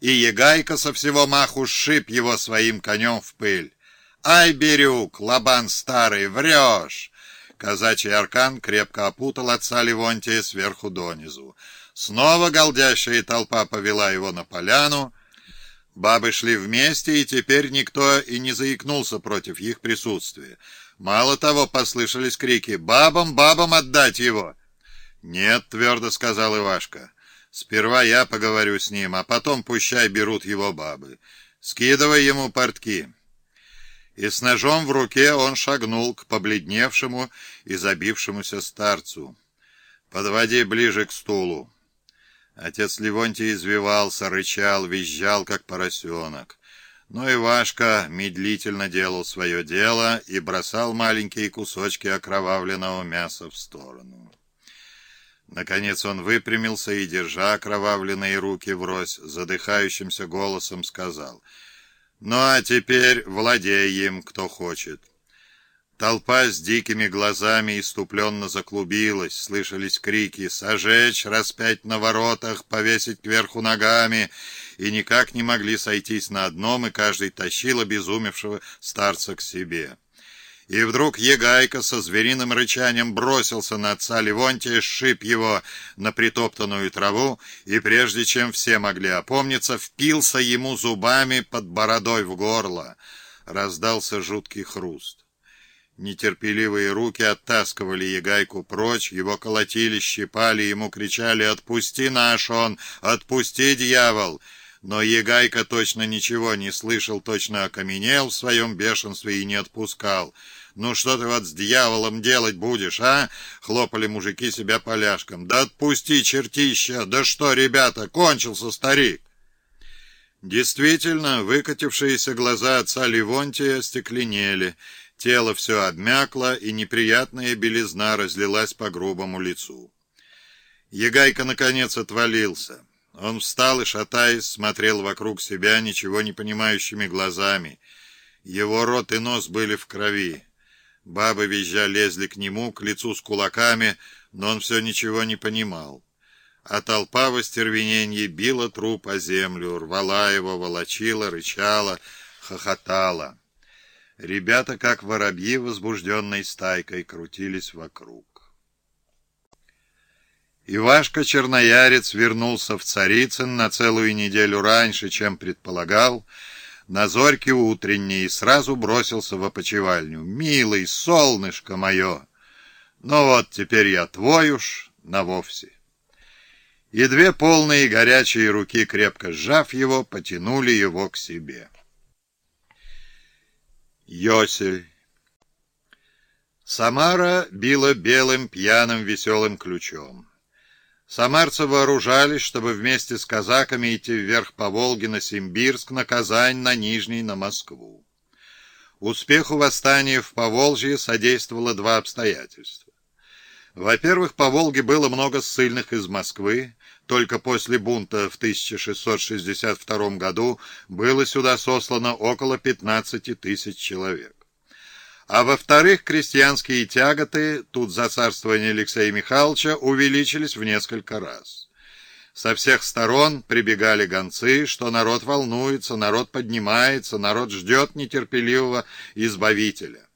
и Егайка со всего маху сшиб его своим конем в пыль. «Ай, Бирюк, лобан старый, врешь!» Казачий аркан крепко опутал отца Левонтия сверху донизу. Снова голдящая толпа повела его на поляну. Бабы шли вместе, и теперь никто и не заикнулся против их присутствия. Мало того, послышались крики «Бабам, бабам отдать его!» «Нет», — твердо сказал Ивашка, — «сперва я поговорю с ним, а потом пущай берут его бабы. Скидывай ему портки» и с ножом в руке он шагнул к побледневшему и забившемуся старцу. «Подводи ближе к стулу». Отец Левонтий извивался, рычал, визжал, как поросенок. Но Ивашка медлительно делал свое дело и бросал маленькие кусочки окровавленного мяса в сторону. Наконец он выпрямился и, держа окровавленные руки врозь, задыхающимся голосом сказал — ну а теперь владей им, кто хочет. Толпа с дикими глазами иступленно заклубилась, слышались крики «Сожечь, распять на воротах, повесить кверху ногами!» и никак не могли сойтись на одном, и каждый тащил обезумевшего старца к себе. И вдруг Егайка со звериным рычанием бросился на отца Левонтия, сшиб его на притоптанную траву, и прежде чем все могли опомниться, впился ему зубами под бородой в горло. Раздался жуткий хруст. Нетерпеливые руки оттаскивали Егайку прочь, его колотили, щипали, ему кричали «Отпусти наш он! Отпусти, дьявол!» Но Егайка точно ничего не слышал, точно окаменел в своем бешенстве и не отпускал. «Ну что ты вот с дьяволом делать будешь, а?» — хлопали мужики себя поляшком. «Да отпусти, чертища! Да что, ребята, кончился старик!» Действительно, выкатившиеся глаза отца Левонтия стекленели, тело все обмякло, и неприятная белизна разлилась по грубому лицу. Егайка, наконец, отвалился. Он встал и, шатаясь, смотрел вокруг себя ничего не понимающими глазами. Его рот и нос были в крови. Бабы визжа лезли к нему, к лицу с кулаками, но он все ничего не понимал. А толпа в остервенении била труп о землю, рвала его, волочила, рычала, хохотала. Ребята, как воробьи, возбужденной стайкой, крутились вокруг. Ивашка Черноярец вернулся в Царицын на целую неделю раньше, чем предполагал, на зорьке утренней и сразу бросился в опочивальню. «Милый, солнышко мое! Ну вот, теперь я твой уж навовсе!» И две полные горячие руки, крепко сжав его, потянули его к себе. Йосель Самара била белым пьяным веселым ключом. Самарцы вооружались, чтобы вместе с казаками идти вверх по Волге на Симбирск, на Казань, на Нижний, на Москву. Успеху восстания в Поволжье содействовало два обстоятельства. Во-первых, по Волге было много ссыльных из Москвы. Только после бунта в 1662 году было сюда сослано около 15 тысяч человек. А во-вторых, крестьянские тяготы тут за царствование Алексея Михайловича увеличились в несколько раз. Со всех сторон прибегали гонцы, что народ волнуется, народ поднимается, народ ждет нетерпеливого избавителя.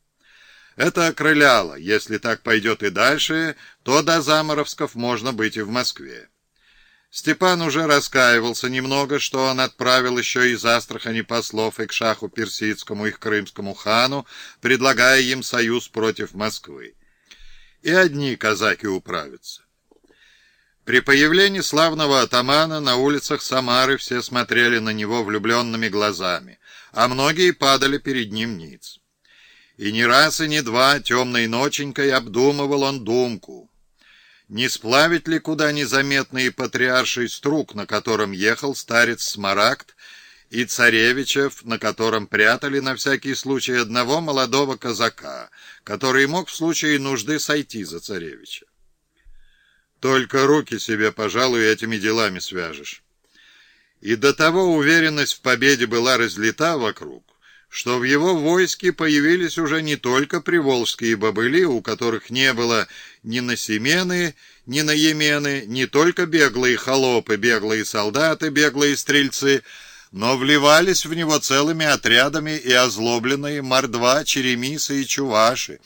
Это окрыляло. Если так пойдет и дальше, то до заморовсков можно быть и в Москве. Степан уже раскаивался немного, что он отправил еще из Астрахани послов и к шаху персидскому, и к крымскому хану, предлагая им союз против Москвы. И одни казаки управятся. При появлении славного атамана на улицах Самары все смотрели на него влюбленными глазами, а многие падали перед ним ниц. И ни раз и ни два темной ноченькой обдумывал он думку — не сплавить ли куда незаметный патриарший струк, на котором ехал старец Смарагд, и царевичев, на котором прятали на всякий случай одного молодого казака, который мог в случае нужды сойти за царевича. Только руки себе, пожалуй, этими делами свяжешь. И до того уверенность в победе была разлита вокруг, что в его войске появились уже не только приволжские бобыли, у которых не было ни на семены, ни на емены, не только беглые холопы, беглые солдаты, беглые стрельцы, но вливались в него целыми отрядами и озлобленные мордва, черемисы и чуваши,